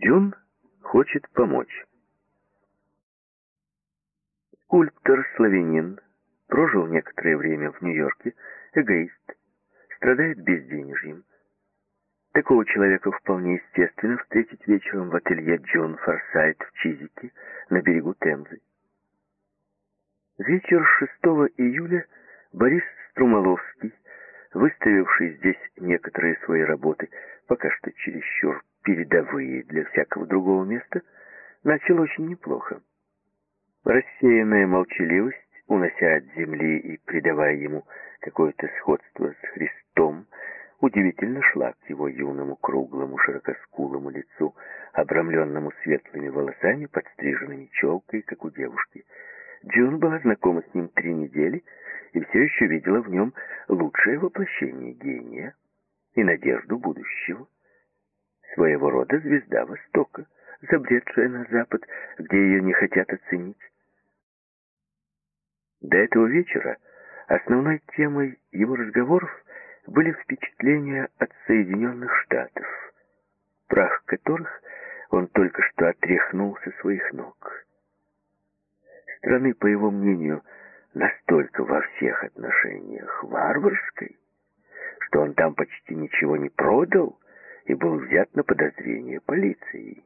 Дюн хочет помочь. Скульптор-славянин прожил некоторое время в Нью-Йорке, эгоист, страдает безденежьем. Такого человека вполне естественно встретить вечером в ателье Джон Форсайт в Чизике на берегу Темзы. Вечер 6 июля Борис Струмоловский, выставивший здесь некоторые свои работы, пока что чересчур передовые для всякого другого места, начал очень неплохо. Рассеянная молчаливость, унося от земли и придавая ему какое-то сходство с Христом, удивительно шла к его юному, круглому, широкоскулому лицу, обрамленному светлыми волосами, подстриженными челкой, как у девушки. Джун была знакома с ним три недели и все еще видела в нем лучшее воплощение гения и надежду будущего. Своего рода звезда Востока, забредшая на Запад, где ее не хотят оценить. До этого вечера основной темой его разговоров были впечатления от Соединенных Штатов, прах которых он только что отряхнул со своих ног. Страны, по его мнению, настолько во всех отношениях варварской, что он там почти ничего не продал и был взят на подозрение полицией.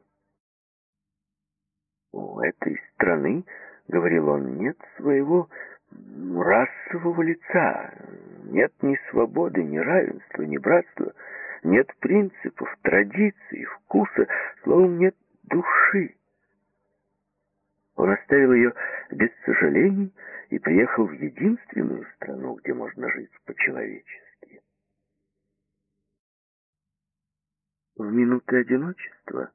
У этой страны, говорил он, нет своего расового лица, нет ни свободы, ни равенства, ни братства, нет принципов, традиций, вкуса, словом, нет души. Он оставил ее без сожалений и приехал в единственную страну, где можно жить по-человечески. В минуты одиночества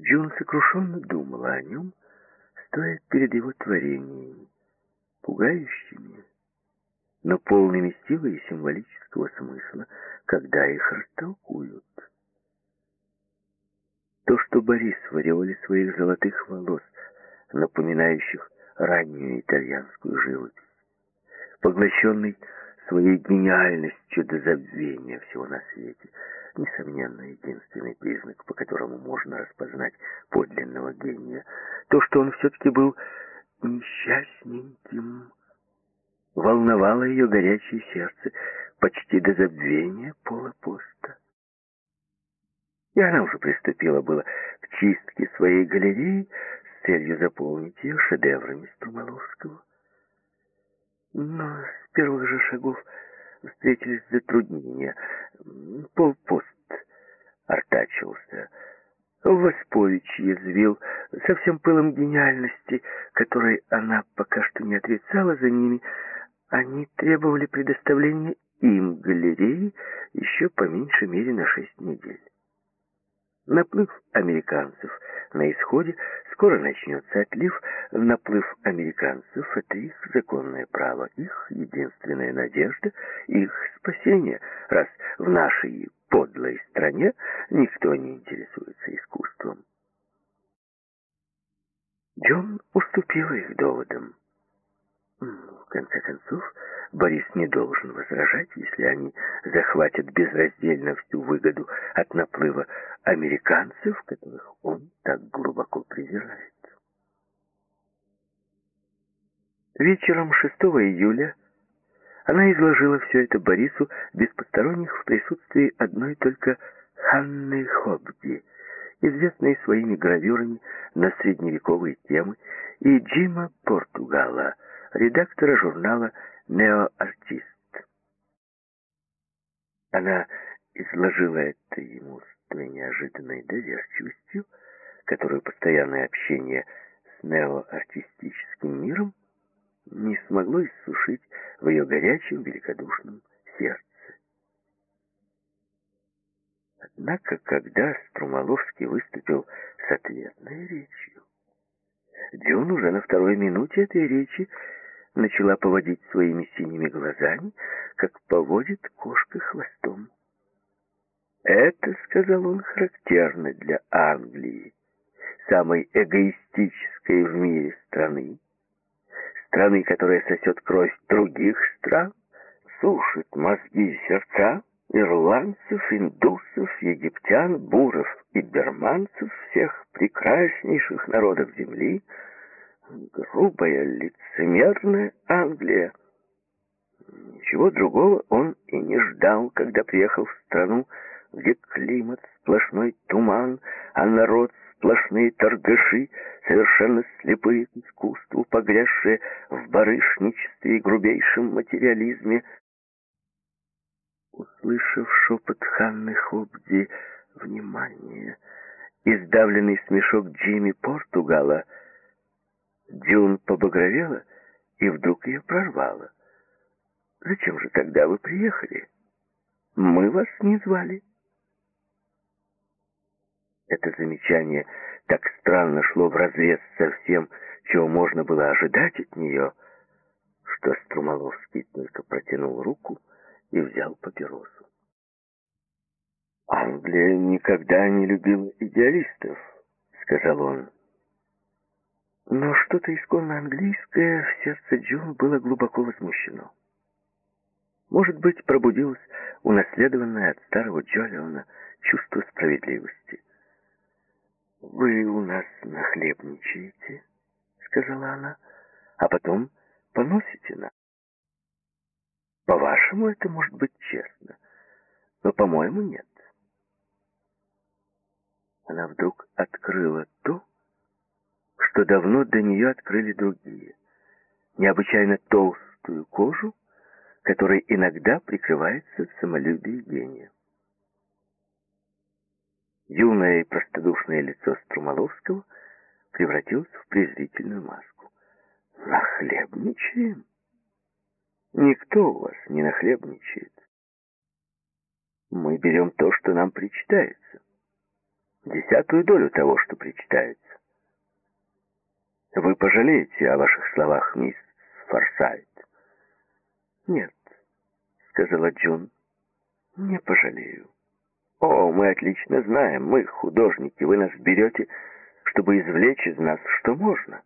Джун сокрушенно думала о нем, стоя перед его творениями, пугающими, но полными силы и символического смысла, когда их растолкуют. То, что Борис в ореоле своих золотых волос, напоминающих раннюю итальянскую живопись, поглощенный своей гениальностью до забвения всего на свете, несомненно, единственный признак, по которому можно распознать подлинного гения, то, что он все-таки был несчастненьким, волновало ее горячее сердце почти до забвения пола поста. И она уже приступила было к чистке своей галереи с целью заполнить ее шедеврами Струмаловского. Но с первых же шагов встретились затруднения. Полпост артачился, Воспович язвил со всем пылом гениальности, которой она пока что не отрицала за ними, они требовали предоставления им галереи еще по меньшей мере на шесть недель. Наплыв американцев на исходе, скоро начнется отлив. Наплыв американцев — это их законное право, их единственная надежда, их спасение, раз в нашей подлой стране никто не интересуется искусством. Джон уступил их доводам. Конце концов, Борис не должен возражать, если они захватят безраздельно всю выгоду от наплыва американцев, которых он так глубоко презирает. Вечером 6 июля она изложила все это Борису без посторонних в присутствии одной только Ханны Хобди, известной своими гравюрами на средневековые темы, и Джима Португала, редактора журнала «Неоартист». Она изложила это ему с той неожиданной доверчивостью, которую постоянное общение с неоартистическим миром не смогло иссушить в ее горячем, великодушном сердце. Однако, когда Струмоловский выступил с ответной речью, Дюн уже на второй минуте этой речи начала поводить своими синими глазами, как поводит кошка хвостом. «Это, — сказал он, — характерно для Англии, самой эгоистической в мире страны, страны, которая сосет кровь других стран, сушит мозги и сердца, ирландцев, индусов, египтян, буров и берманцев, всех прекраснейших народов земли, грубая, лицемерная Англия. Ничего другого он и не ждал, когда приехал в страну, где климат сплошной туман, а народ сплошные торгаши, совершенно слепые к искусству, погрязшие в барышничестве и грубейшем материализме. Услышав шепот Ханны Хобди «Внимание!» и сдавленный смешок Джимми Португала, Дюн побагровела и вдруг ее прорвала. «Зачем же тогда вы приехали? Мы вас не звали». Это замечание так странно шло вразрез со всем, чего можно было ожидать от нее, что Струмоловский только протянул руку и взял папиросу. «Англия никогда не любила идеалистов», — сказал он. Но что-то исконно английское в сердце Джун было глубоко возмущено. Может быть, пробудилось унаследованное от старого Джолиона чувство справедливости. «Вы у нас нахлебничаете», — сказала она, — «а потом поносите нас. По-вашему, это может быть честно, но, по-моему, нет». Она вдруг открыла то, что давно до нее открыли другие. Необычайно толстую кожу, которой иногда прикрывается самолюбие гения. Юное и простодушное лицо Струмоловского превратилось в презрительную маску. «Нахлебничаем? Никто у вас не нахлебничает. Мы берем то, что нам причитается. Десятую долю того, что причитается. Вы пожалеете о ваших словах, мисс Форсайт? Нет, сказала Джун, не пожалею. О, мы отлично знаем, мы художники, вы нас берете, чтобы извлечь из нас что можно.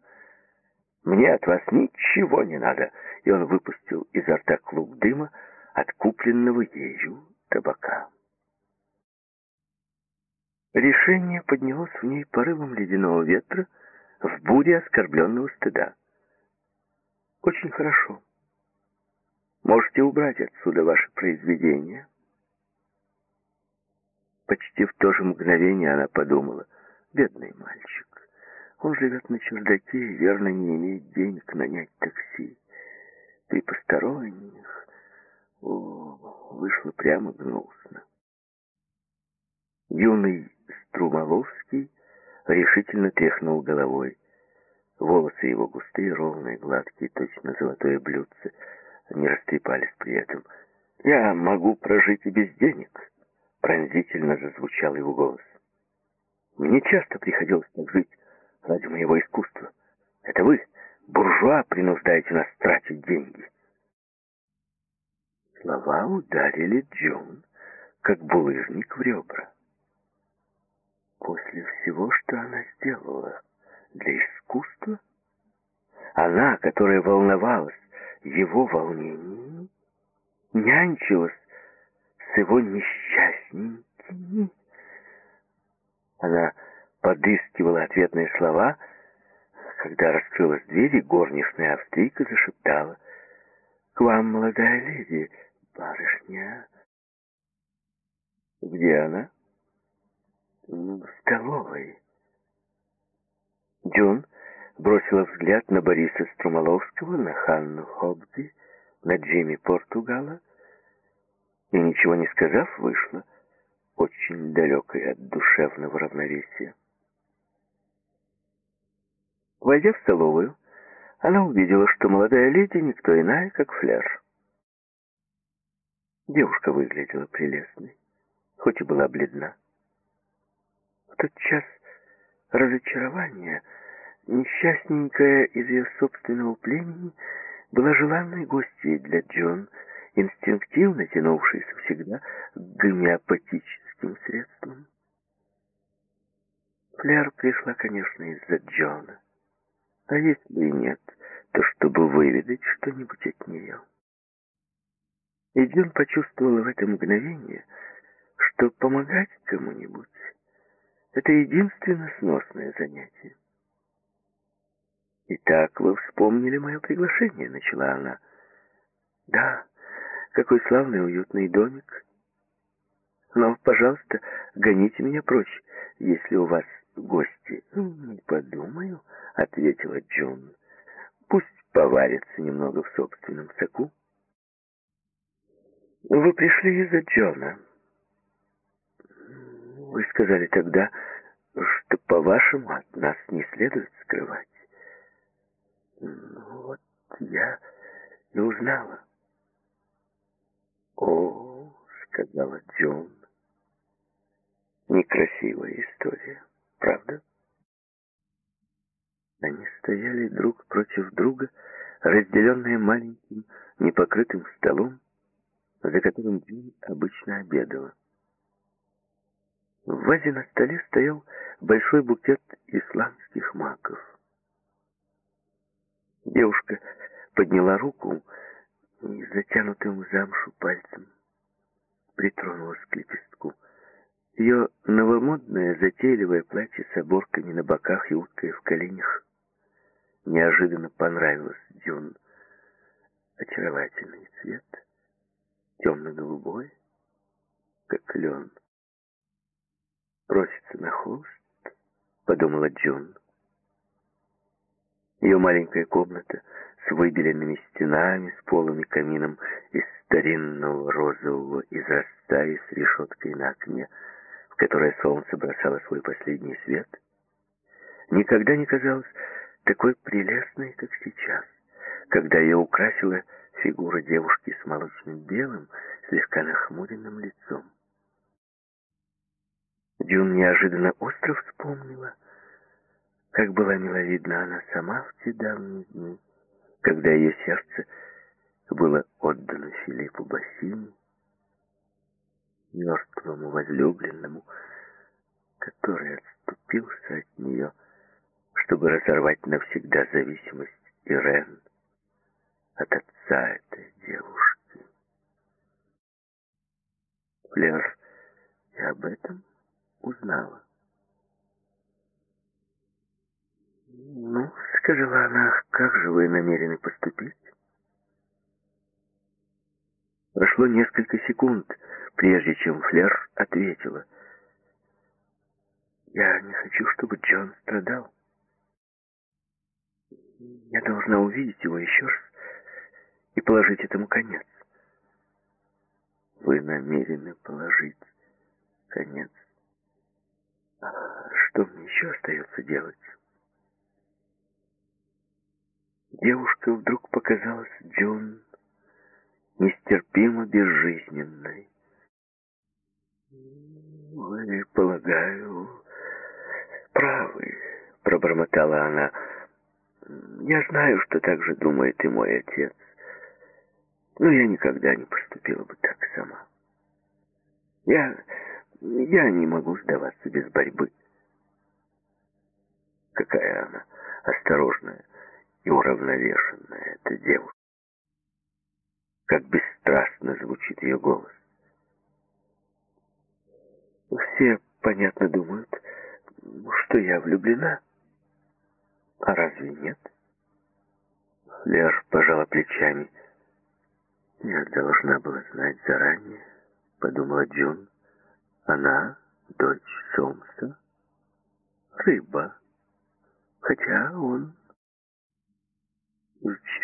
Мне от вас ничего не надо. И он выпустил изо рта клуб дыма от купленного ею табака. Решение поднялось в ней порывом ледяного ветра в буре оскорбленного стыда. Очень хорошо. Можете убрать отсюда ваши произведения, Почти в то же мгновение она подумала, бедный мальчик, он живет на чердаке и, верно, не имеет денег нанять такси. При посторонних, о, вышло прямо гнусно. Юный Струмоловский решительно тряхнул головой. Волосы его густые, ровные, гладкие, точно золотое блюдце, не растрепались при этом. «Я могу прожить и без денег», Пронзительно зазвучал его голос. Мне часто приходилось так жить ради моего искусства. Это вы, буржуа, принуждаете нас тратить деньги. Слова ударили Джон, как булыжник в ребра. После всего, что она сделала для искусства, она, которая волновалась его волнениями, нянчилась с его несчастненькими. Она подыскивала ответные слова, когда раскрылась дверь, и горничная австрийка зашептала. «К вам, молодая леди, барышня». «Где она?» «В столовой». Джон бросила взгляд на Бориса Струмоловского, на Ханну Хобби, на Джимми Португала, и, ничего не сказав, вышла, очень далекой от душевного равновесия. Войдя в столовую, она увидела, что молодая леди никто иная, как Флер. Девушка выглядела прелестной, хоть и была бледна. В тот час разочарования, несчастненькая из ее собственного племени, была желанной гостьей для Джон, инстинктивно тянувшийся всегда к гомеопатическим средствам. Флер пришла, конечно, из-за Джона. А если и нет, то чтобы выведать что-нибудь от нее. И Джон почувствовал в это мгновение, что помогать кому-нибудь — это единственно сносное занятие. «Итак, вы вспомнили мое приглашение», — начала она. «Да, какой славный уютный домик. Но, пожалуйста, гоните меня прочь, если у вас гости». «Не подумаю», — ответила Джон. «Пусть поварится немного в собственном соку». «Вы пришли из-за Джона. Вы сказали тогда, что, по-вашему, от нас не следует скрывать. Ну вот я и узнала. «О, — сказала Джон, — некрасивая история, правда?» Они стояли друг против друга, разделенные маленьким непокрытым столом, за которым Джон обычно обедала. В вазе на столе стоял большой букет исландских маков. Девушка подняла руку и затянутым в замшу пальцем притронулась к лепестку. Ее новомодное затейливое платье с оборками на боках и уткой в коленях неожиданно понравилось Дюн. Очаровательный цвет, темно-голубой, как лен. Просится на холст, подумала Джун. Ее маленькая комната с выбеленными стенами, с полом и камином из старинного розового изразца и с решеткой на окне, в которое солнце бросало свой последний свет, никогда не казалась такой прелестной, как сейчас, когда ее украсила фигура девушки с молочным белым, слегка нахмуренным лицом. Дюн неожиданно остро вспомнила — как была миловидна она сама в те давние дни, когда ее сердце было отдано Филиппу Бассини, мертвому возлюбленному, который отступился от нее, чтобы разорвать навсегда зависимость Ирен от отца этой девушки. Флер и об этом узнала. «Ну, — сказала она, — как же вы намерены поступить?» Прошло несколько секунд, прежде чем Флер ответила. «Я не хочу, чтобы Джон страдал. Я должна увидеть его еще раз и положить этому конец». «Вы намерены положить конец? Что мне еще остается делать?» Девушка вдруг показалась Джон нестерпимо безжизненной. «Вы, полагаю, правы», — пробормотала она. «Я знаю, что так же думает и мой отец, но я никогда не поступила бы так сама. Я... я не могу сдаваться без борьбы». Какая она осторожная и уравновешенная эта девушка. Как бесстрастно звучит ее голос. Все, понятно, думают, что я влюблена. А разве нет? Лер пожала плечами. Я должна была знать заранее, подумала Джун. Она дочь Сомса, рыба, хотя он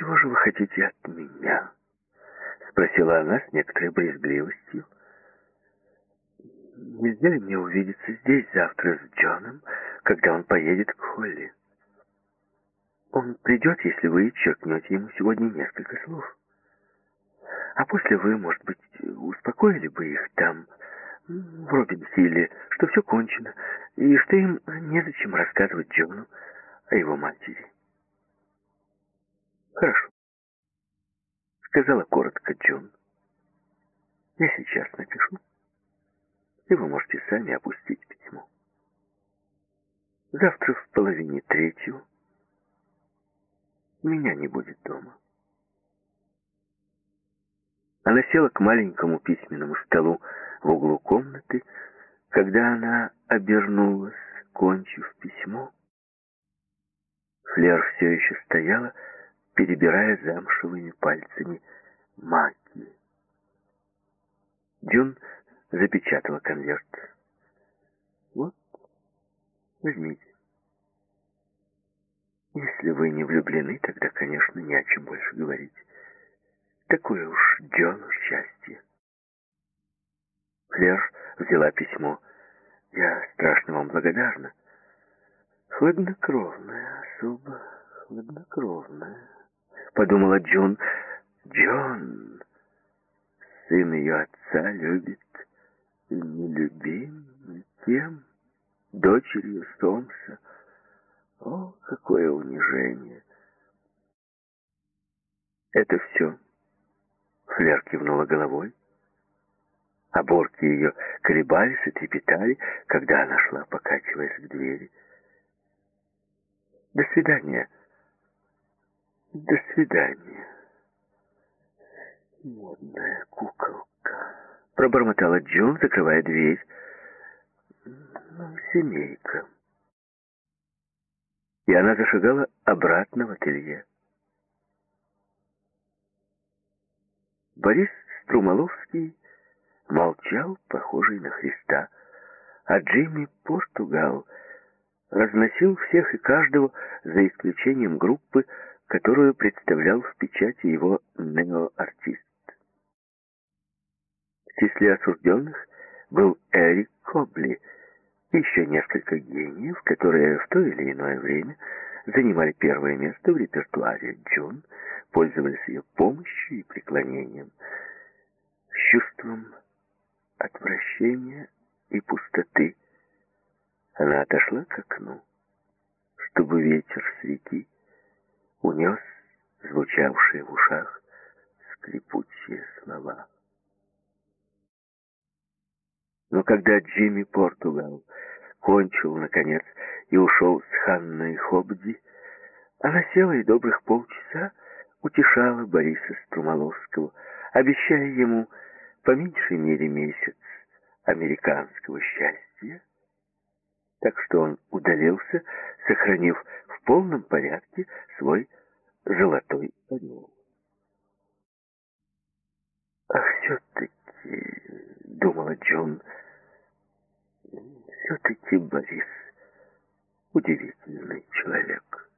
«Чего же вы хотите от меня?» Спросила она с некоторой брезгливостью. «Нельзя ли мне увидеться здесь завтра с Джоном, когда он поедет к Холли? Он придет, если вы черкнете ему сегодня несколько слов. А после вы, может быть, успокоили бы их там, в Робинсиле, что все кончено, и что им незачем рассказывать Джону о его матери». «Хорошо», — сказала коротко Джон. «Я сейчас напишу, и вы можете сами опустить письмо. Завтра в половине третью меня не будет дома». Она села к маленькому письменному столу в углу комнаты. Когда она обернулась, кончив письмо, Флер все еще стояла, перебирая замшевыми пальцами маки. Дюн запечатала конверт. «Вот, возьмите. Если вы не влюблены, тогда, конечно, не о чем больше говорить. Такое уж Джону счастье». Флер взяла письмо. «Я страшно вам благодарна. Хладнокровная особа, хладнокровная», — подумала Джон. «Джон, сын ее отца, любит и нелюбим никем, дочерью Сомса. О, какое унижение!» «Это все?» Флер кивнула головой. Оборки ее колебались и трепетали, когда она шла, покачиваясь к двери. «До свидания!» «До свидания!» «Модная куколка!» Пробормотала Джун, закрывая дверь. «Ну, семейка!» И она зашагала обратно в ателье. Борис Струмоловский молчал, похожий на Христа, а Джимми Португал разносил всех и каждого, за исключением группы, которую представлял в печати его неоартист. В числе осужденных был Эрик Кобли еще несколько гениев, которые в то или иное время занимали первое место в репертуаре Джун, пользовались ее помощью и преклонением. С чувством отвращения и пустоты она отошла к окну, чтобы ветер с реки унес звучавшие в ушах скрипучие слова. Но когда Джимми Португал кончил, наконец, и ушел с Ханной Хобди, она села и добрых полчаса утешала Бориса Струмоловского, обещая ему по меньшей мере месяц американского счастья, так что он удалился, сохранив в полном порядке свой золотой орел. «А все-таки, — думала Джон, — все-таки Борис удивительный человек».